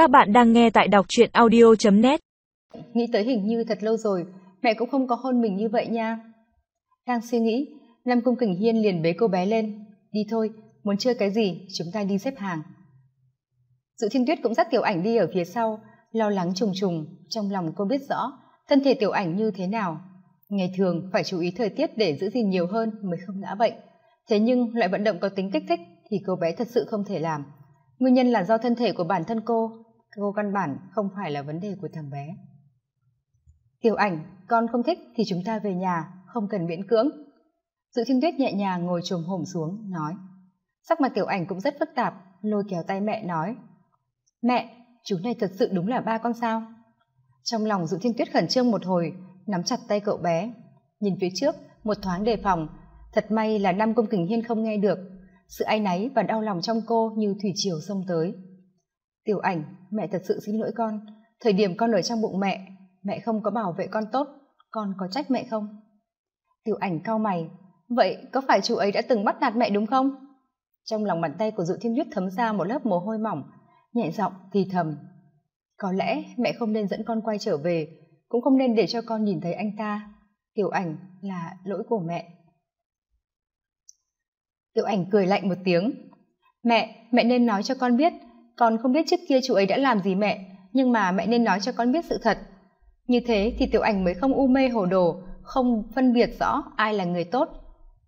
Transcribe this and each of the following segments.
Các bạn đang nghe tại đọc truyện audio.net Nghĩ tới hình như thật lâu rồi, mẹ cũng không có hôn mình như vậy nha. Đang suy nghĩ, Nam Cung Kỳnh Hiên liền bế cô bé lên. Đi thôi, muốn chơi cái gì, chúng ta đi xếp hàng. Dự thiên tuyết cũng dắt tiểu ảnh đi ở phía sau, lo lắng trùng trùng, trong lòng cô biết rõ thân thể tiểu ảnh như thế nào. Ngày thường phải chú ý thời tiết để giữ gìn nhiều hơn mới không ngã bệnh. Thế nhưng loại vận động có tính kích thích thì cô bé thật sự không thể làm nguyên nhân là do thân thể của bản thân cô cô căn bản không phải là vấn đề của thằng bé. Tiểu ảnh, con không thích thì chúng ta về nhà, không cần miễn cưỡng. Dự thiên tuyết nhẹ nhàng ngồi trồm hổm xuống, nói. Sắc mặt tiểu ảnh cũng rất phức tạp, lôi kéo tay mẹ nói. Mẹ, chú này thật sự đúng là ba con sao? Trong lòng dự thiên tuyết khẩn trương một hồi, nắm chặt tay cậu bé. Nhìn phía trước, một thoáng đề phòng. Thật may là năm công kình hiên không nghe được. Sự áy náy và đau lòng trong cô như thủy triều xông tới tiểu ảnh, mẹ thật sự xin lỗi con. Thời điểm con ở trong bụng mẹ mẹ không có bảo vệ con tốt, con có trách mẹ không? Tiểu ảnh cau mày, vậy có phải chú ấy đã từng bắt nạt mẹ đúng không? Trong lòng bàn tay của dự thiên tuyết thấm ra một lớp mồ hôi mỏng, nhẹ giọng thì thầm. Có lẽ mẹ không nên dẫn con quay trở về, cũng không nên để cho con nhìn thấy anh ta. Tiểu ảnh là lỗi của mẹ. Tiểu ảnh cười lạnh một tiếng. Mẹ mẹ nên nói cho con biết con không biết trước kia chú ấy đã làm gì mẹ, nhưng mà mẹ nên nói cho con biết sự thật. Như thế thì tiểu ảnh mới không u mê hồ đồ, không phân biệt rõ ai là người tốt.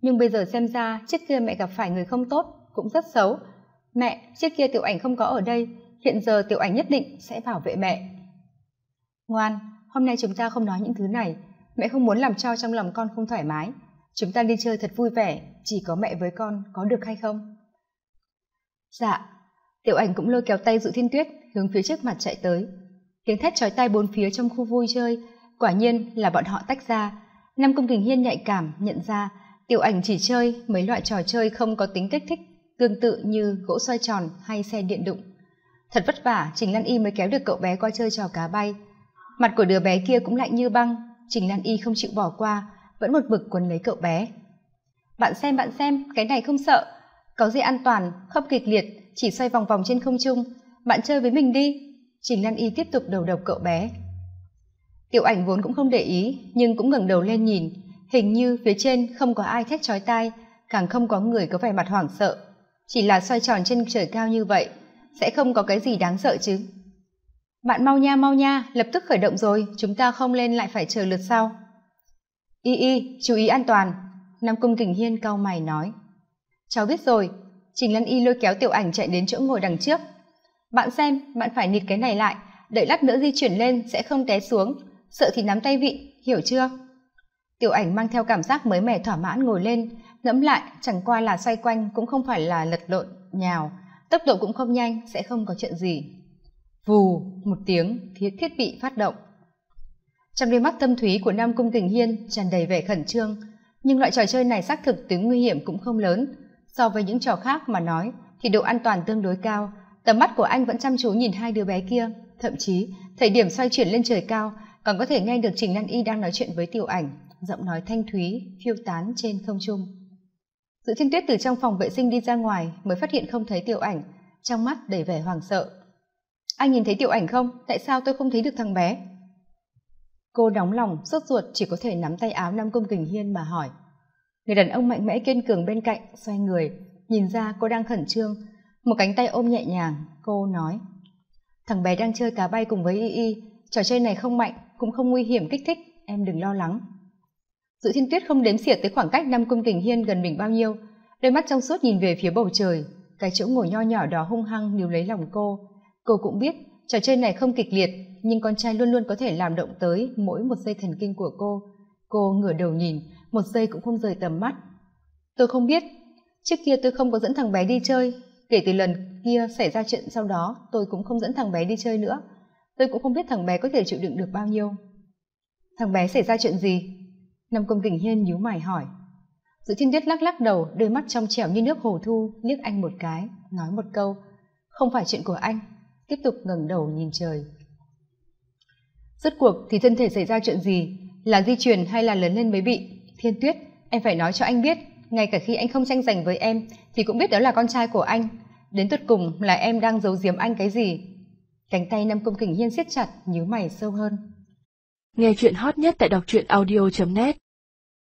Nhưng bây giờ xem ra trước kia mẹ gặp phải người không tốt cũng rất xấu. Mẹ, trước kia tiểu ảnh không có ở đây, hiện giờ tiểu ảnh nhất định sẽ bảo vệ mẹ. Ngoan, hôm nay chúng ta không nói những thứ này. Mẹ không muốn làm cho trong lòng con không thoải mái. Chúng ta đi chơi thật vui vẻ, chỉ có mẹ với con có được hay không? Dạ tiểu ảnh cũng lôi kéo tay dự thiên tuyết hướng phía trước mặt chạy tới. Tiếng thét chói tai bốn phía trong khu vui chơi, quả nhiên là bọn họ tách ra. Nam công kình hiên nhạy cảm nhận ra, tiểu ảnh chỉ chơi mấy loại trò chơi không có tính kích thích, tương tự như gỗ xoay tròn hay xe điện đụng. Thật vất vả, trình lan y mới kéo được cậu bé qua chơi trò cá bay. Mặt của đứa bé kia cũng lạnh như băng, trình lan y không chịu bỏ qua, vẫn một mực quấn lấy cậu bé. Bạn xem bạn xem, cái này không sợ. Có gì an toàn, không kịch liệt chỉ xoay vòng vòng trên không trung. Bạn chơi với mình đi. Trình lan y tiếp tục đầu độc cậu bé. Tiểu ảnh vốn cũng không để ý, nhưng cũng ngẩng đầu lên nhìn. Hình như phía trên không có ai thét chói tai, càng không có người có vẻ mặt hoảng sợ. Chỉ là xoay tròn trên trời cao như vậy, sẽ không có cái gì đáng sợ chứ. Bạn mau nha mau nha, lập tức khởi động rồi, chúng ta không lên lại phải chờ lượt sau. Y y, chú ý an toàn. Nam cung kình hiên cau mày nói. Cháu biết rồi trình lân y lôi kéo tiểu ảnh chạy đến chỗ ngồi đằng trước. Bạn xem, bạn phải nịt cái này lại, đợi lát nữa di chuyển lên sẽ không té xuống. Sợ thì nắm tay vị, hiểu chưa? Tiểu ảnh mang theo cảm giác mới mẻ thỏa mãn ngồi lên, ngẫm lại, chẳng qua là xoay quanh cũng không phải là lật lộn, nhào. Tốc độ cũng không nhanh, sẽ không có chuyện gì. Vù, một tiếng, thiết thiết bị phát động. Trong đôi mắt tâm thúy của nam cung kình hiên tràn đầy vẻ khẩn trương, nhưng loại trò chơi này xác thực tính nguy hiểm cũng không lớn so với những trò khác mà nói, thì độ an toàn tương đối cao. Tầm mắt của anh vẫn chăm chú nhìn hai đứa bé kia. Thậm chí, thời điểm xoay chuyển lên trời cao, còn có thể nghe được trình lan y đang nói chuyện với tiểu ảnh, giọng nói thanh thúy, phiêu tán trên không trung. Dự thiên tuyết từ trong phòng vệ sinh đi ra ngoài mới phát hiện không thấy tiểu ảnh, trong mắt đầy vẻ hoảng sợ. Anh nhìn thấy tiểu ảnh không? Tại sao tôi không thấy được thằng bé? Cô đóng lòng, sốt ruột, chỉ có thể nắm tay áo nam công kình hiên mà hỏi người đàn ông mạnh mẽ kiên cường bên cạnh, xoay người, nhìn ra cô đang khẩn trương. Một cánh tay ôm nhẹ nhàng, cô nói, thằng bé đang chơi cá bay cùng với y y, trò chơi này không mạnh, cũng không nguy hiểm kích thích, em đừng lo lắng. Dự thiên tuyết không đếm xỉa tới khoảng cách năm cung kình hiên gần mình bao nhiêu, đôi mắt trong suốt nhìn về phía bầu trời. Cái chỗ ngồi nho nhỏ đó hung hăng níu lấy lòng cô. Cô cũng biết, trò chơi này không kịch liệt, nhưng con trai luôn luôn có thể làm động tới mỗi một dây thần kinh của cô cô ngửa đầu nhìn một giây cũng không rời tầm mắt tôi không biết trước kia tôi không có dẫn thằng bé đi chơi kể từ lần kia xảy ra chuyện sau đó tôi cũng không dẫn thằng bé đi chơi nữa tôi cũng không biết thằng bé có thể chịu đựng được bao nhiêu thằng bé xảy ra chuyện gì Nam Công Kình Hiên nhíu mày hỏi. Dự thiên tuyết lắc lắc đầu, đôi mắt trong trẻo như nước hồ thu, liếc anh một cái, nói một câu. Không phải chuyện của anh. Tiếp tục ngẩng đầu nhìn trời. Rốt cuộc thì thân thể xảy ra chuyện gì? Là di truyền hay là lớn lên mới bị? Thiên tuyết, em phải nói cho anh biết. Ngay cả khi anh không tranh giành với em, thì cũng biết đó là con trai của anh. Đến tuyệt cùng là em đang giấu giếm anh cái gì? cánh tay năm công kình hiên siết chặt nhíu mày sâu hơn nghe chuyện hot nhất tại đọc truyện audio net